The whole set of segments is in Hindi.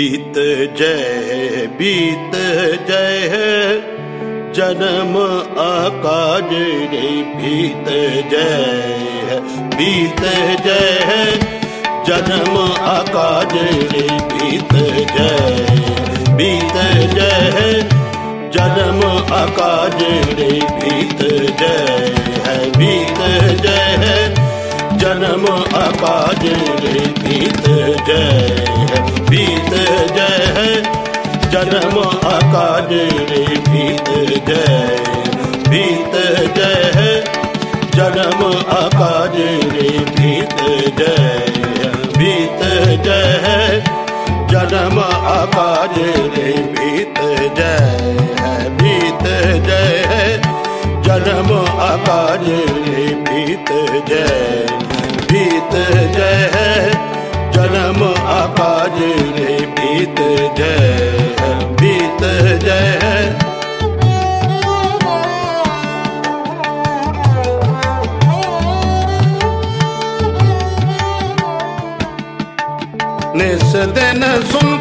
बीत जय बीत जय जन्म आकाज रे बीत जय बीत जय जन्म आकाज रे बीत जय बीत जय जन्म आकाज रे बीत जय है बीत जय ਜਨਮ ਅਪਾਜ ਰੇ ਬੀਤ ਜੈ ਹੈ ਬੀਤ ਜੈ। ਹੈ ਜਨਮ ਅਕਾਜ ਰੇ ਬੀਤ ਜੈ ਬੀਤ ਜੈ। ਹੈ ਜਨਮ ਅਕਾਜ ਰੇ ਬੀਤ ਜੈ ਬੀਤ ਜੈ। ਹੈ ਜਨਮ ਅਕਾਜ ਰੇ ਬੀਤ ਜੈ ਹੈ ਬੀਤ ਜੈ। ਕਰਮ ਅਕਾਲ ਰੇ ਬੀਤ ਜੈ ਬੀਤ ਜੈ। ਜਨਮ ਅਕਾਲ ਰੇ ਬੀਤ ਜੈ ਬੀਤ ਜੈ। ਨਿਸ ਦਿਨ ਸੁਣ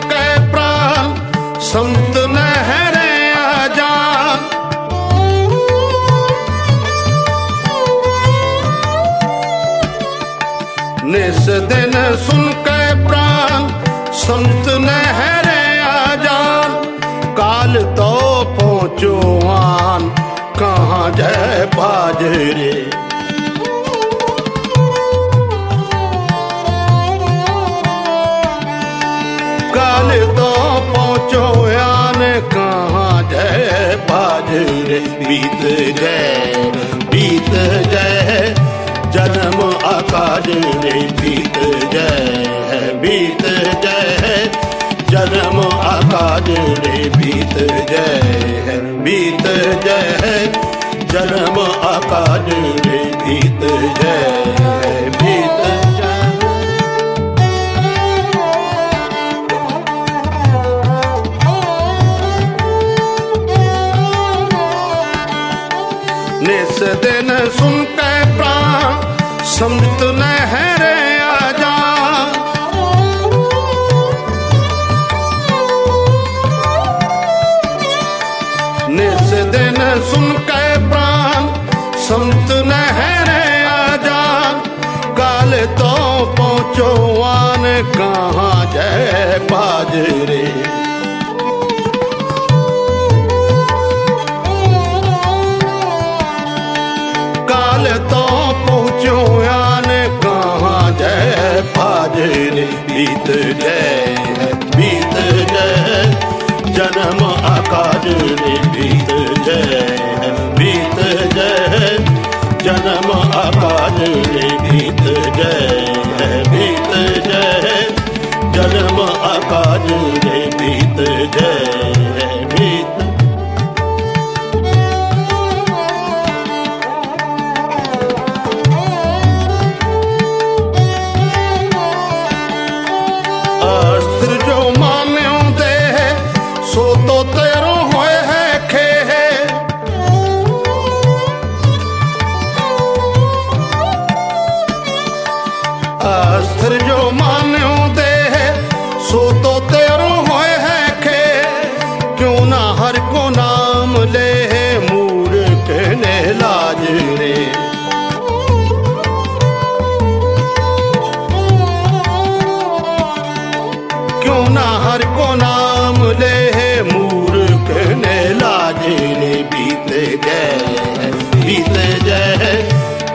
दिन सुन के प्राण, संत नहरे आजान। काल तो पहुँचो आन, कहाँ जय बाजरे। काल तो पहुँचो आन, कहाँ जय बाजरे। बीत जय संत लहर आजा। निस दिन सुन के प्राण संत लहर आजा। काल तो पहुँचो आन कहाँ जय बाजरे। बीत गए बीत गए जन्म आकाश में बीत गए बीत गए जन्म आकाश में ਤੋਤੇ ਹੈ ਖੇ ਕਿਉਂ ਨਾ ਹਰ ਕੋ ਨਾਮ ਲੈ ਮੂਰਖ ਲਾਜ ਰੇ ਕਿਉਂ ਨਾ ਹਰ ਕੋ ਨਾਮ ਲੈ ਮੂਰਖ ਲਾਜ ਰੇ ਬੀਤੇ ਗਏ ਬੀਤੇ ਗਏ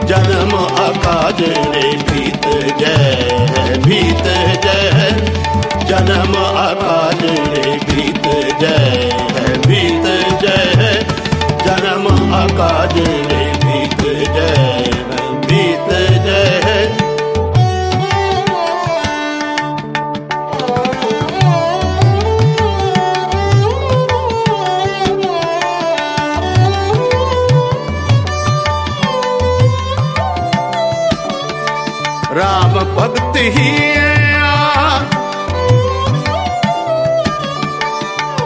ਜਨਮ ਆਕਾਜ ਨੇ ਬੀਤ ਜੈ ਬੀਤੇ भक्त ही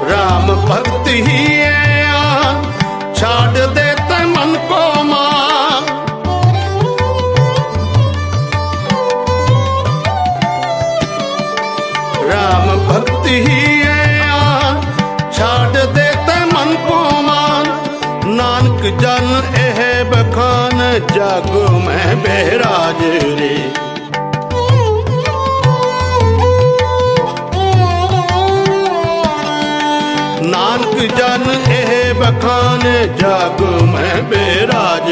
राम भक्त ही छाड़ देते मन को माँ। राम भक्त ही छाड़ देते मन को मान नानक जन एह बखान जग में बेराज रे। जग में बेराज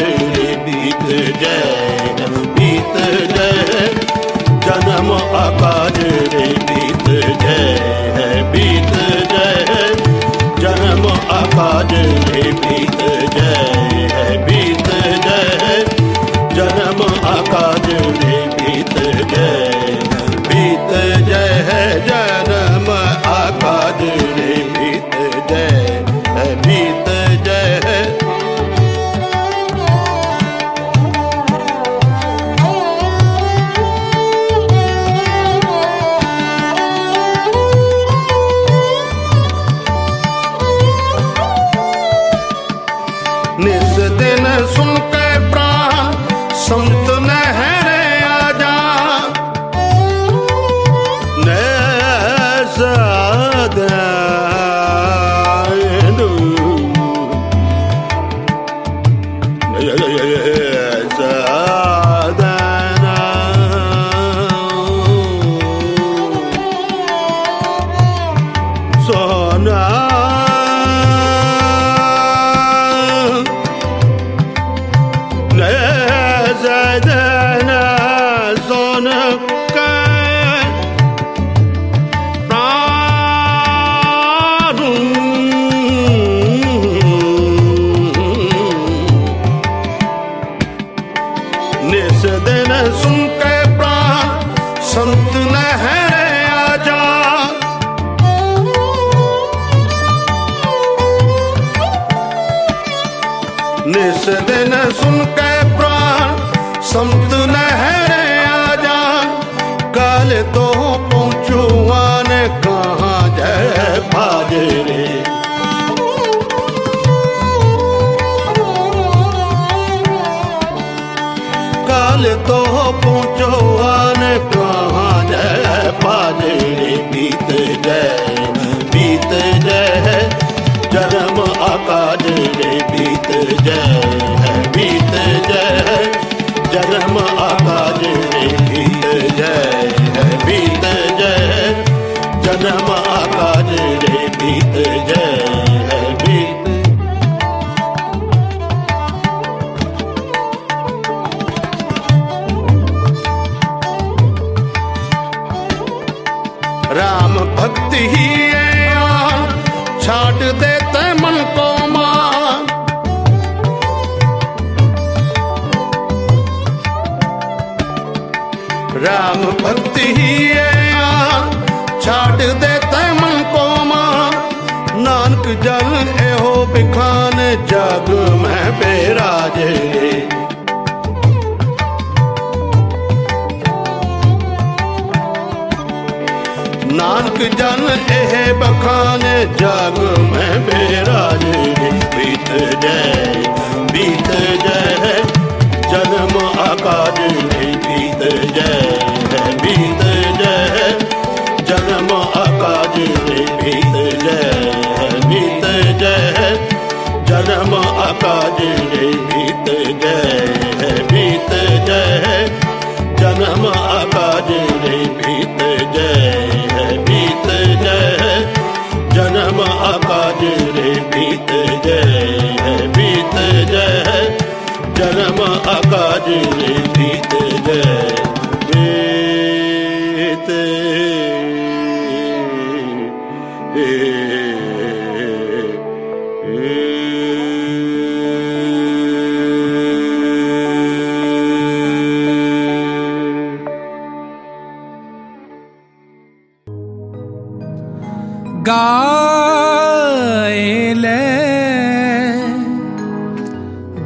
बीत जय बीत जय जन्म आकाज रे बीत जय बीत जय जन्म आकाज रे बीत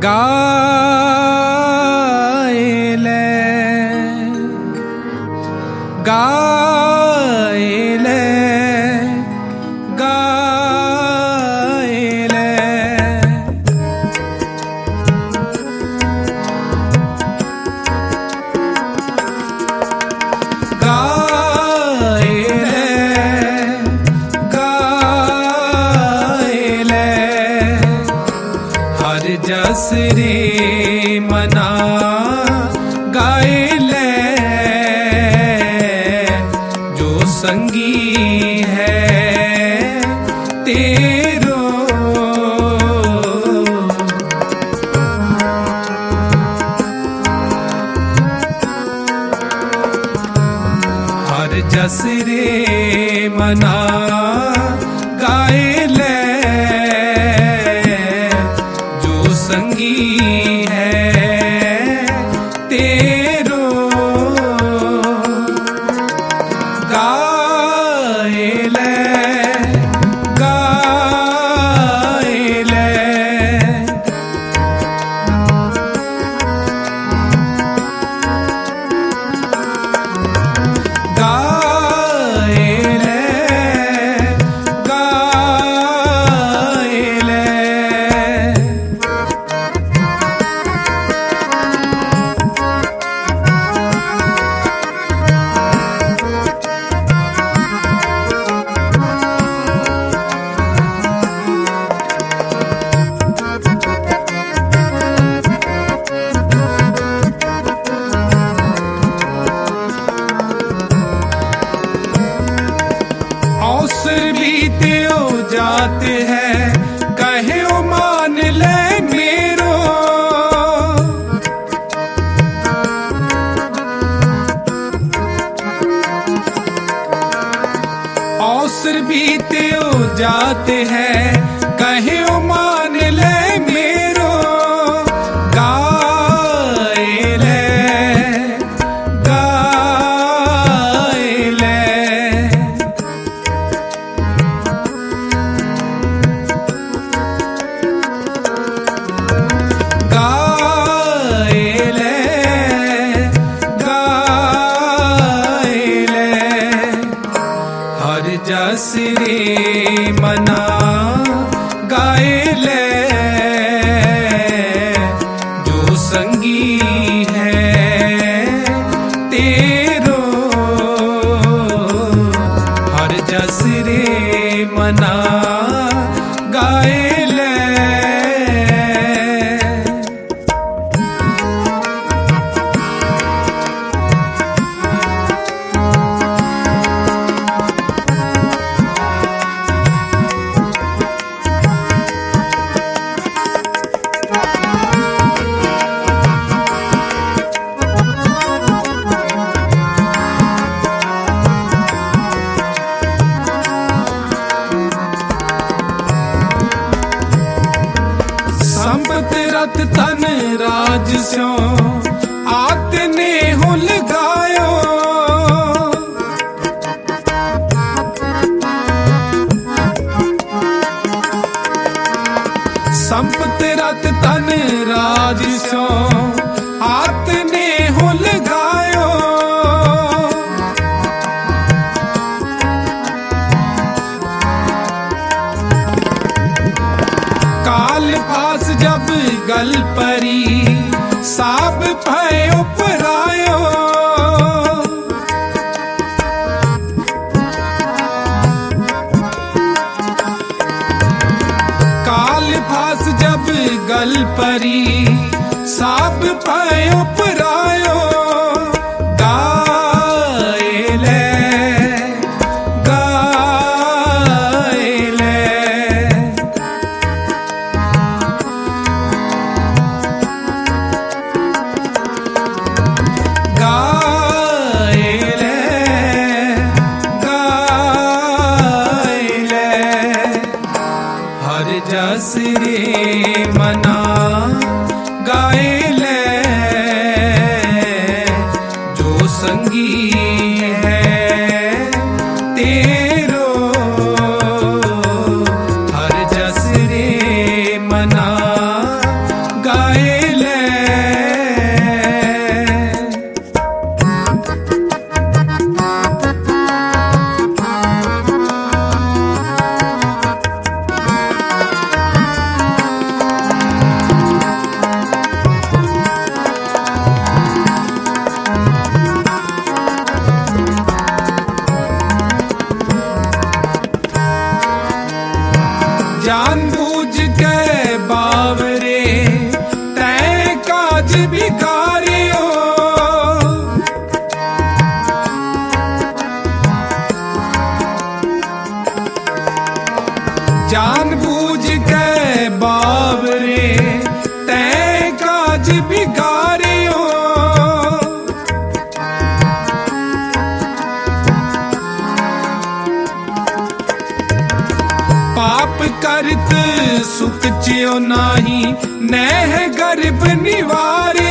गायले गा है कहे मान ले मेरो। अवसर बीते जाते हैं। ಕಲ್ಪ ਕਰਤ ਸੁਖ ਜਿਉ ਨਾਹੀ ਨਹਿ ਗਰਬ ਨਿਵਾਰੇ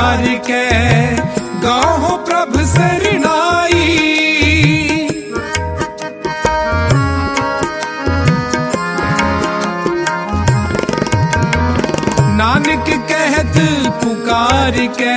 प्यार के गाँव प्रभ सरनाई नानक कहत पुकार के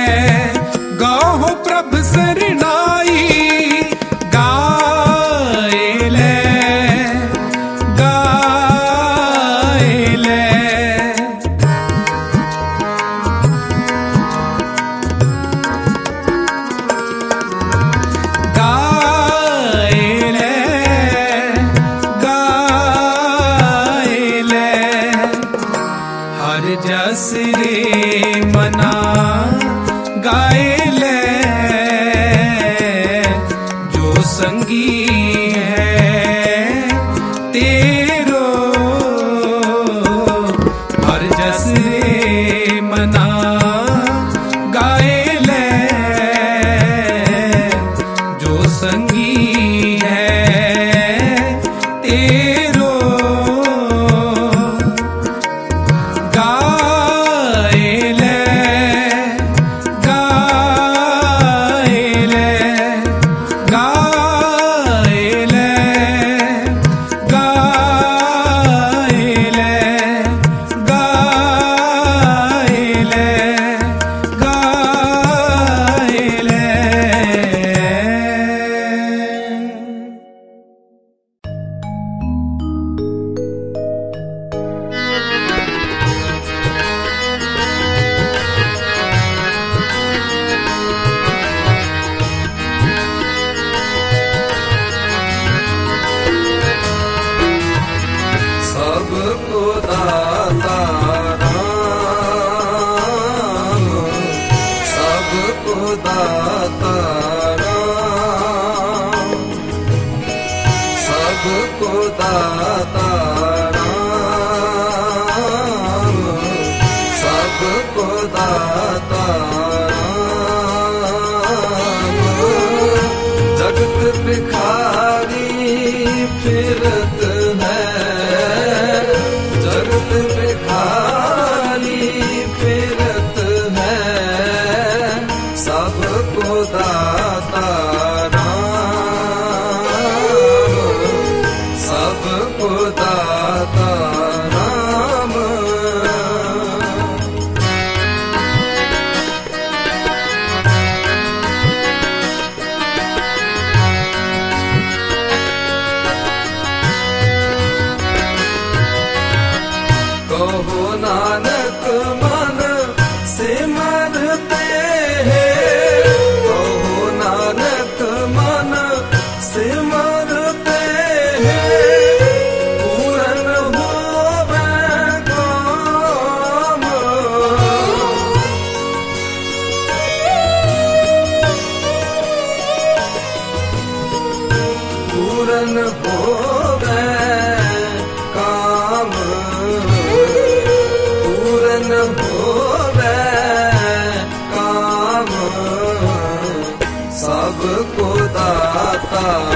아.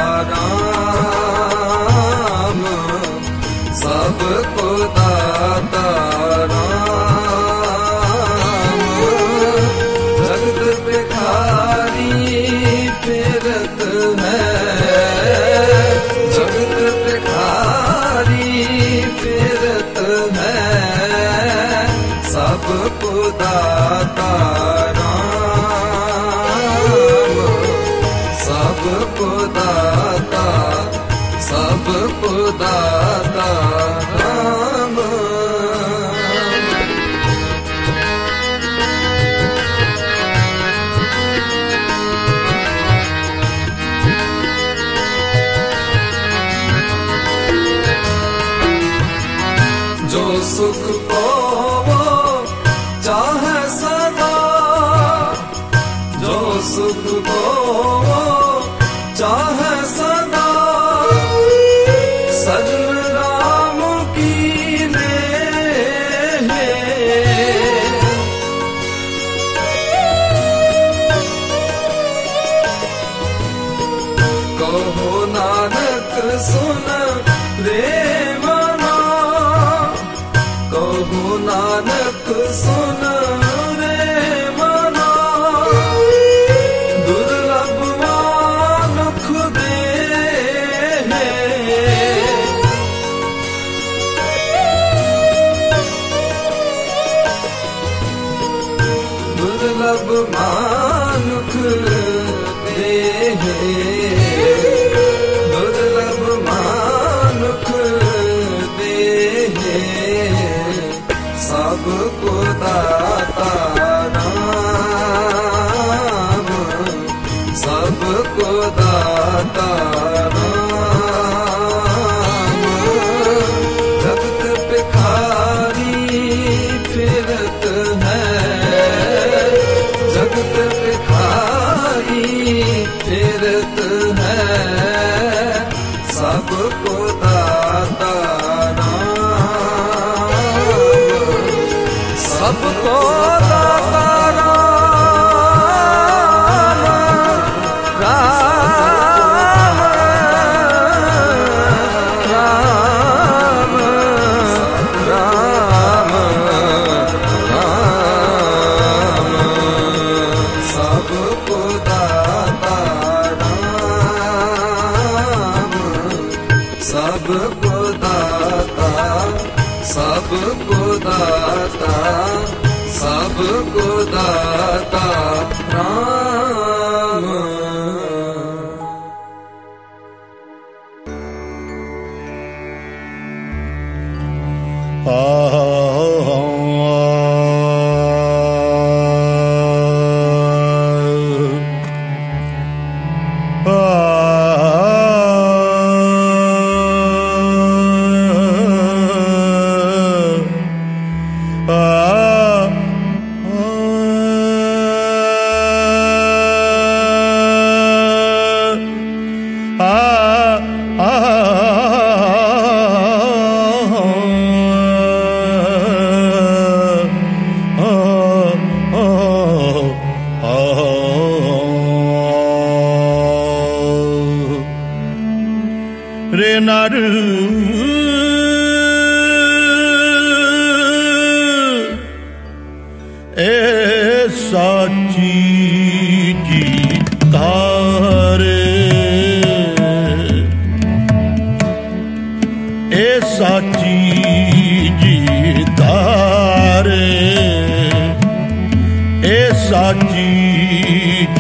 ਸਾਚੀ ਜੀ ਧਾਰੇ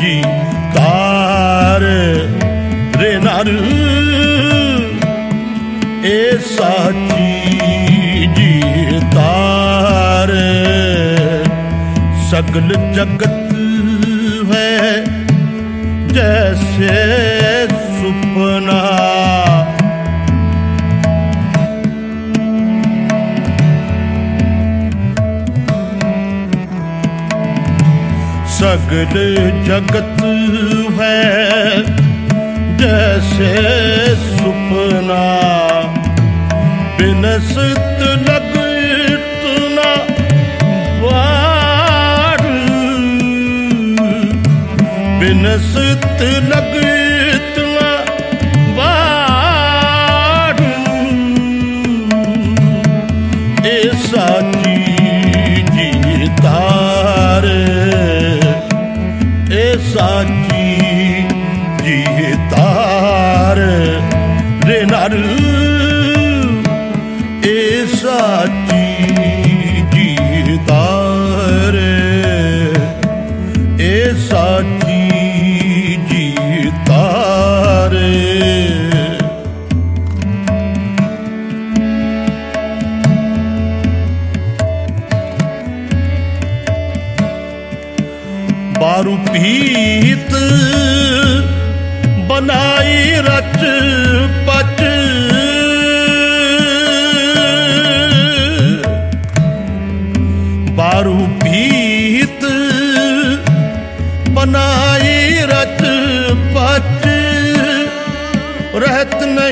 ਜੀ ਧਾਰ ਰੇ ਜੀ ਧਾਰ ਸਗਲ ਜਗਤ ਹੈ ਜੈਸੇ सगल जगत है जैसे सुपना बिनसत लग इतना बार बिनसत लग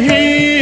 नहीं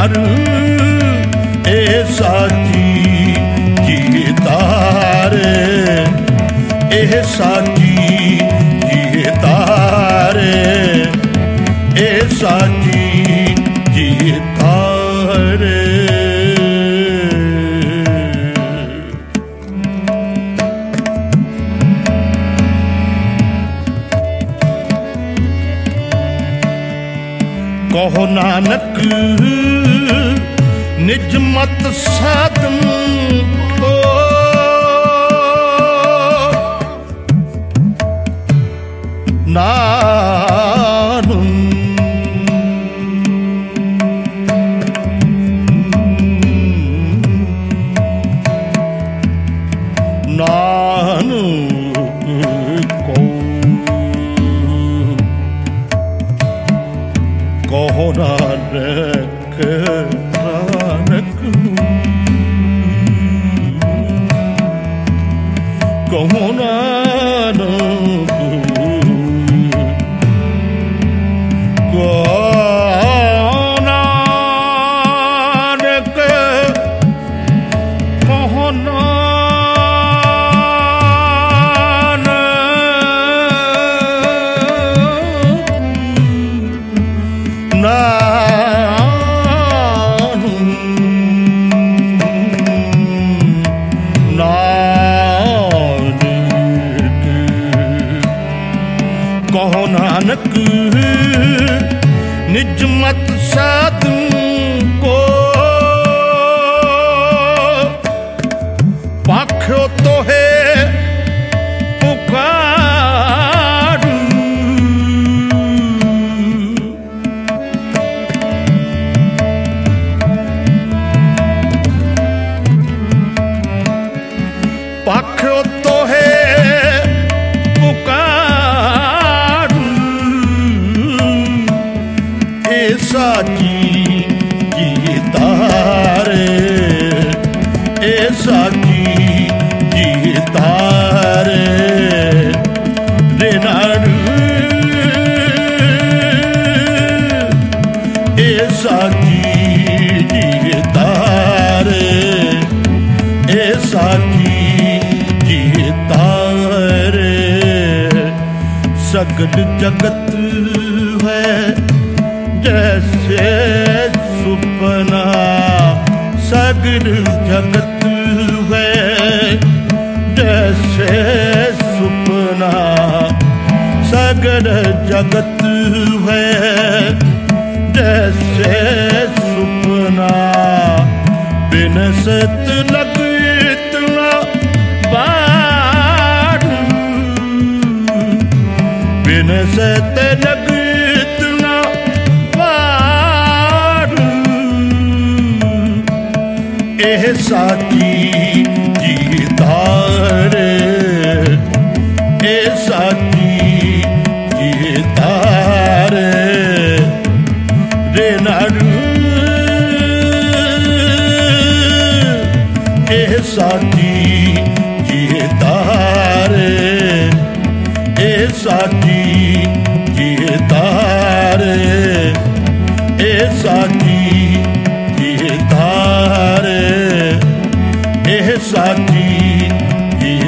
ਘਰ ਇਹ ਸਾਜੀ ਜੀ ਤਾਰ ਇਹ ਸਾਜੀ ਜੀ ਤਾਰ ਇਹ ਸਾਜੀ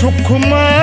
सुखमय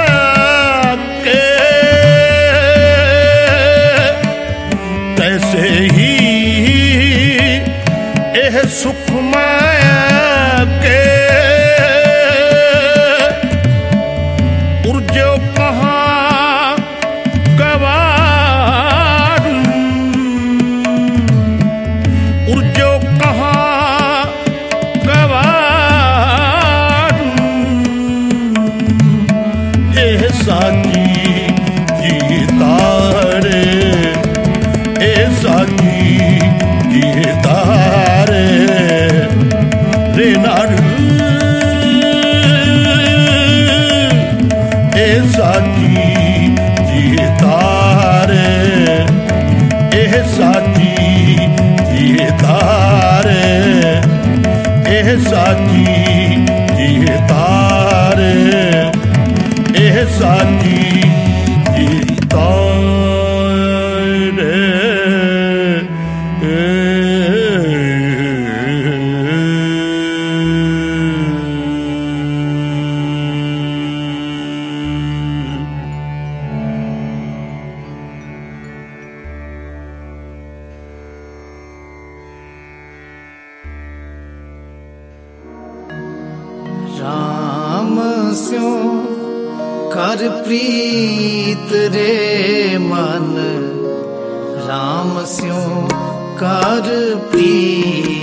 कर प्रीत रे मन राम स्यों कर प्रीत।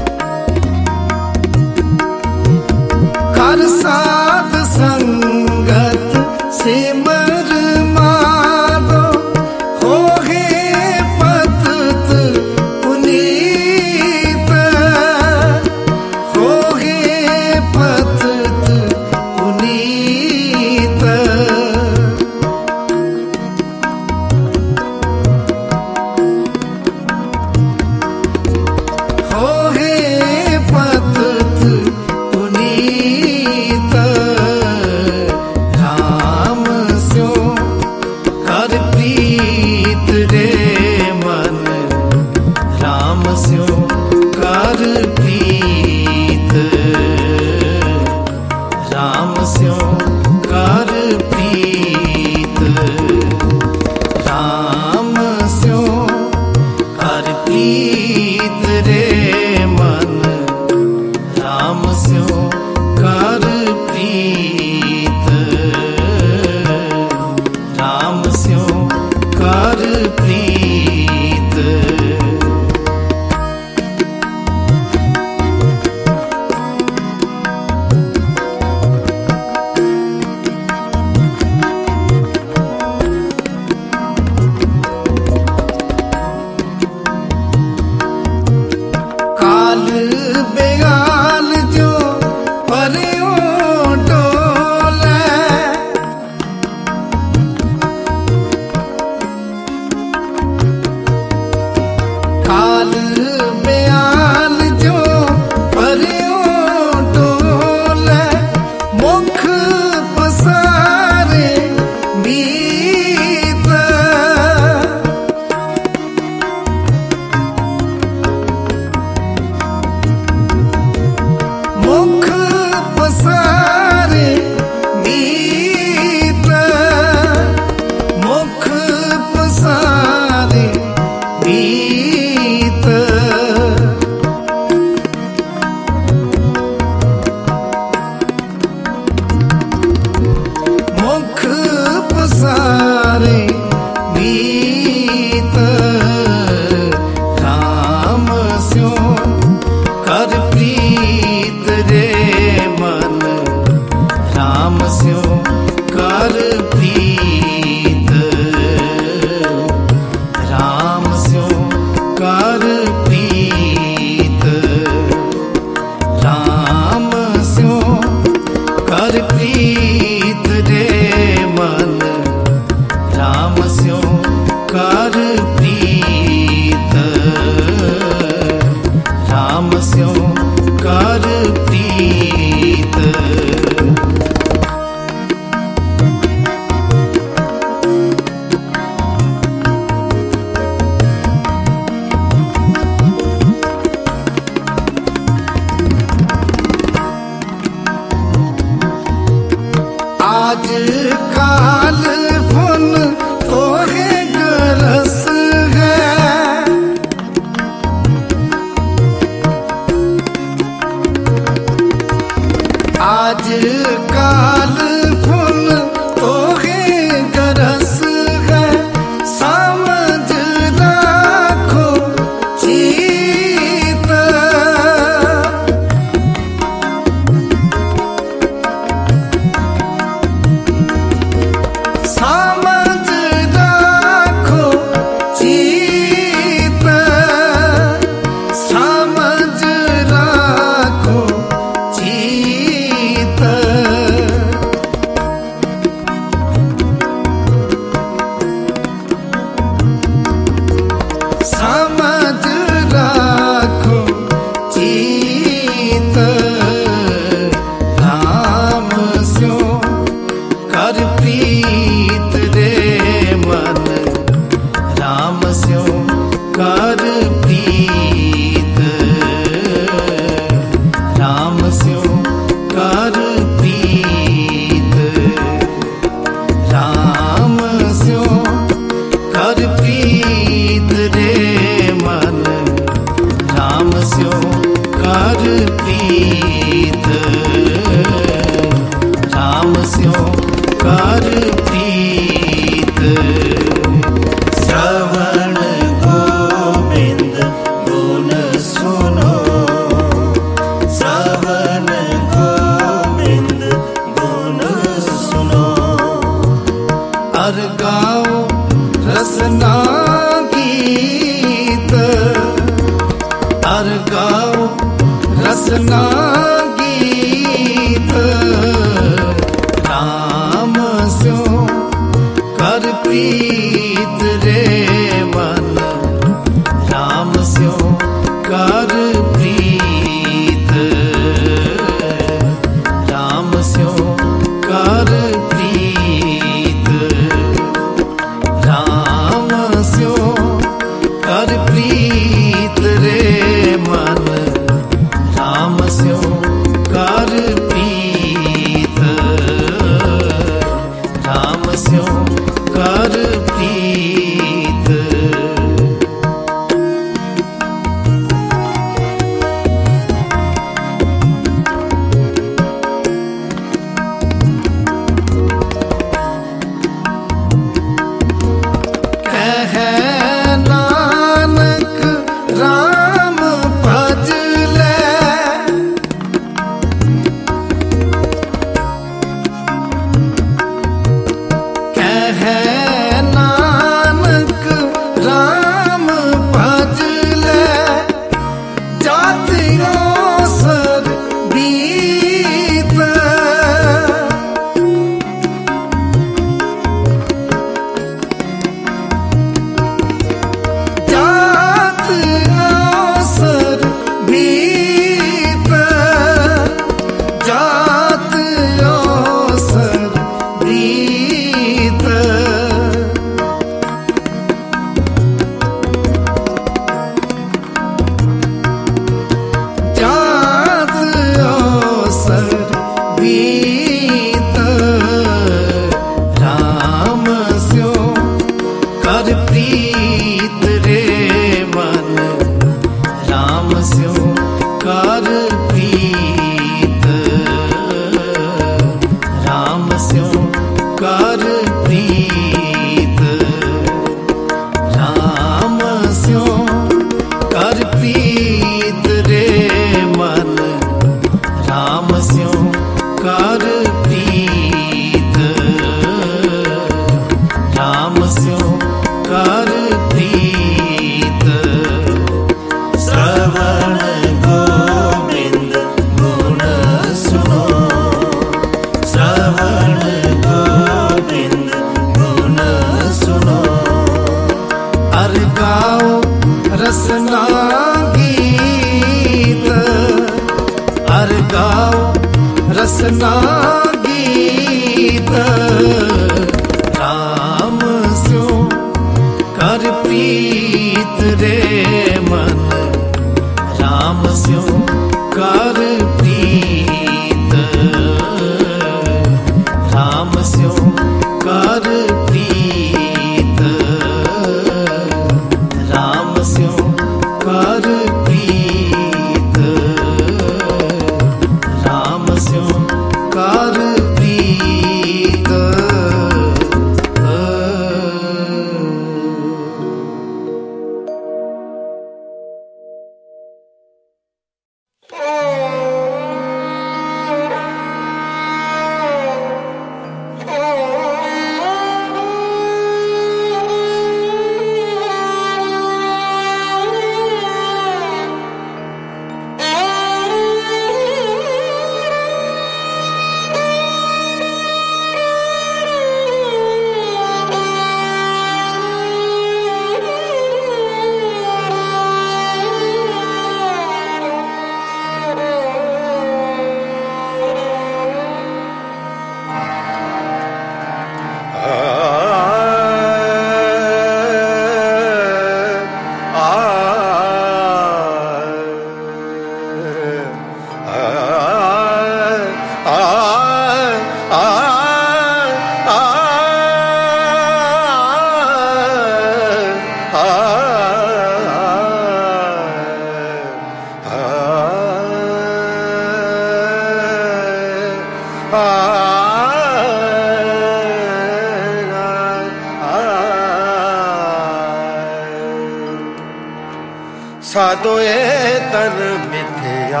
ਸਾਧੋ ਇਹ ਤਨ ਮਿਥਿਆ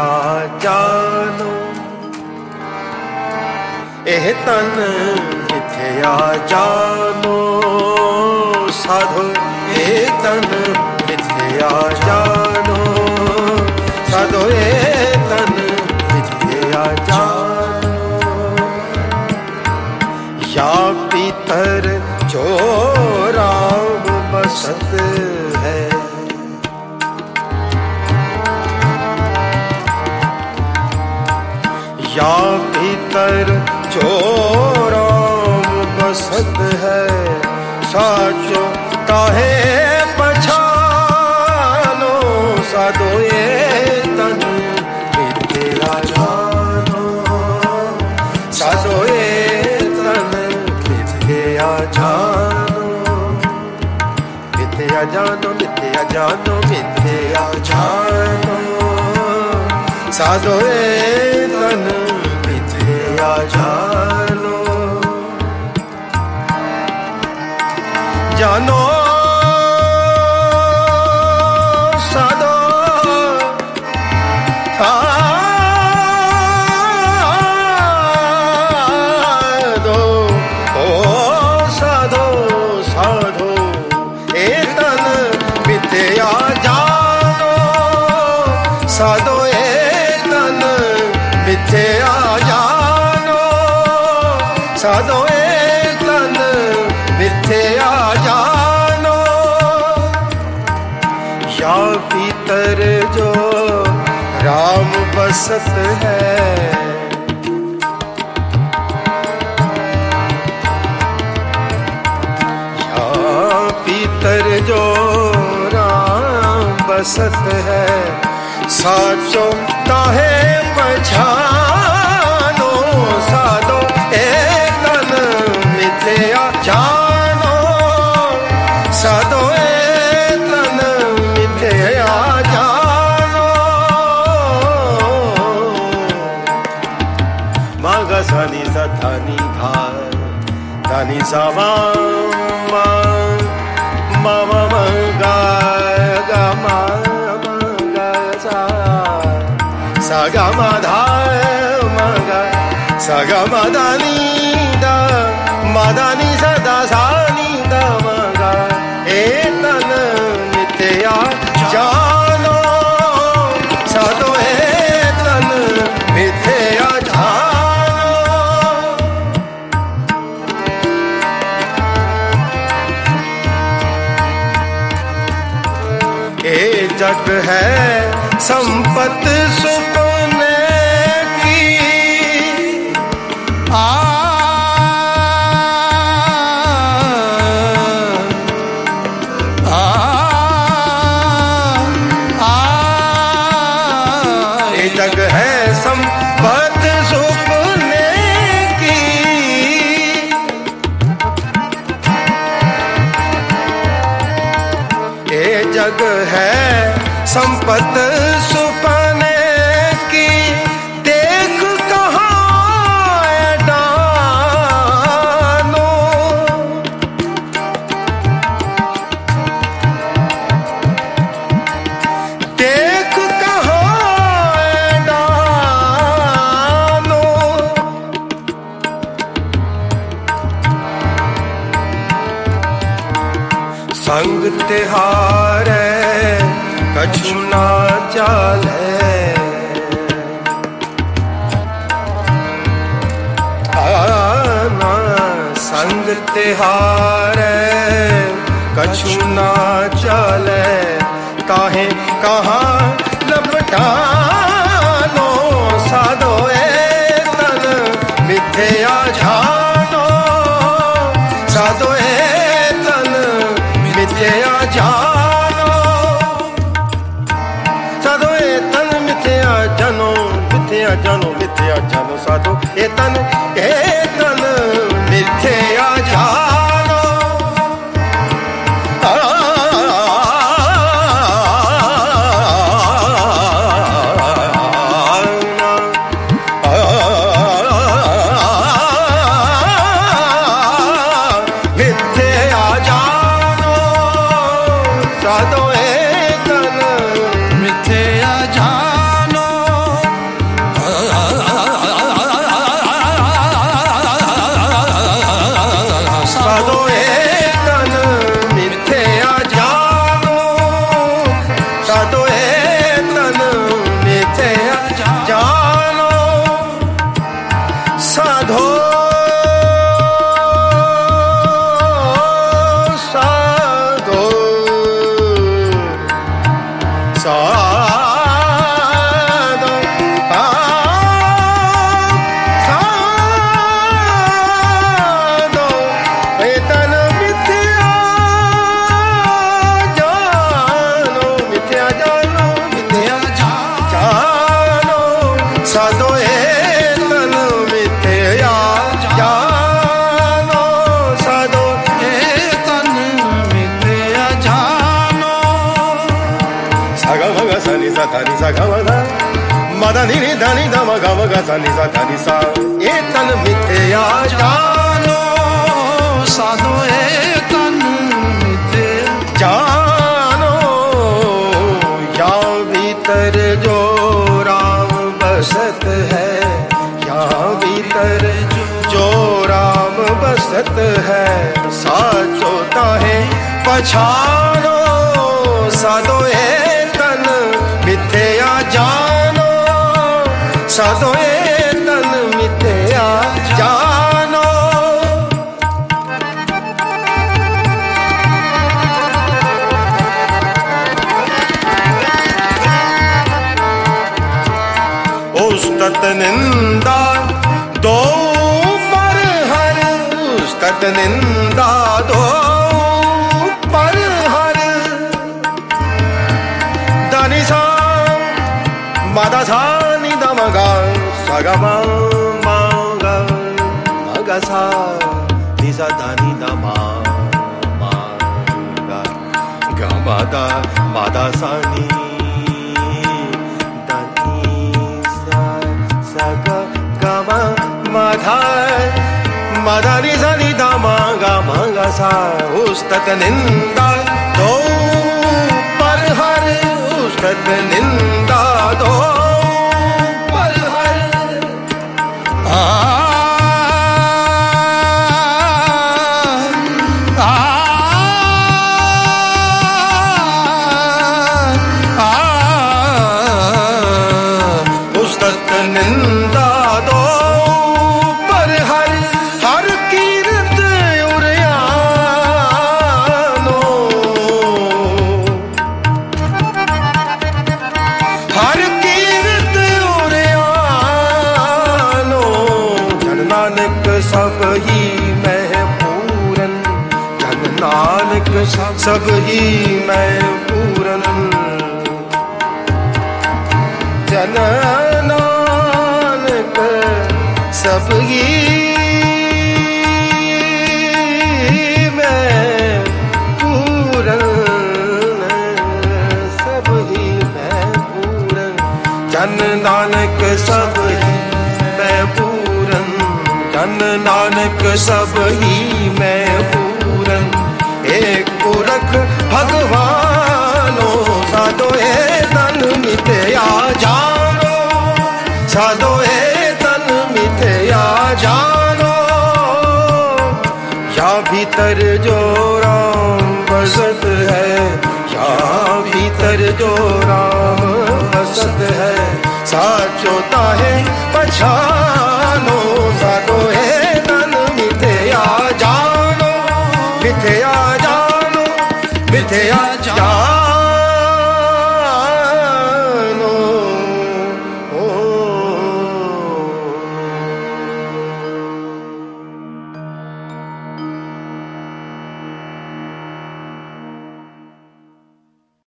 ਜਾਣੋ ਇਹ ਤਨ ਮਿਥਿਆ ਜਾਣੋ ਸਾਧੂ ਦੋਏ ਆ ਜਾਨੋ? ਜਾਨੋ बसत है। भीतर जो राम बसत है। साचो ताहे पछानो साधो sama ma ma ma ma ga ga ma ma ga sa sa ga ma ma ga sa ga ma da ni da ma da ni da ni da ma ga na ja है संपत संपत्ति గమద మదని ధని దమ గమ గని స ధని స ఏ తన్ మిథ్యా జానో సాధో ఏ తన్ మిథ్య జానో యా భీతర్ జో రాम बसत है या भीतर जो राम बसत है साचोता है पछानो साधो है सा नी सा दा मा मा दा गा मा दा मा दा सा नी दा नी सा सा गा गा निंदा। दो पर हर उस्तत निंदा।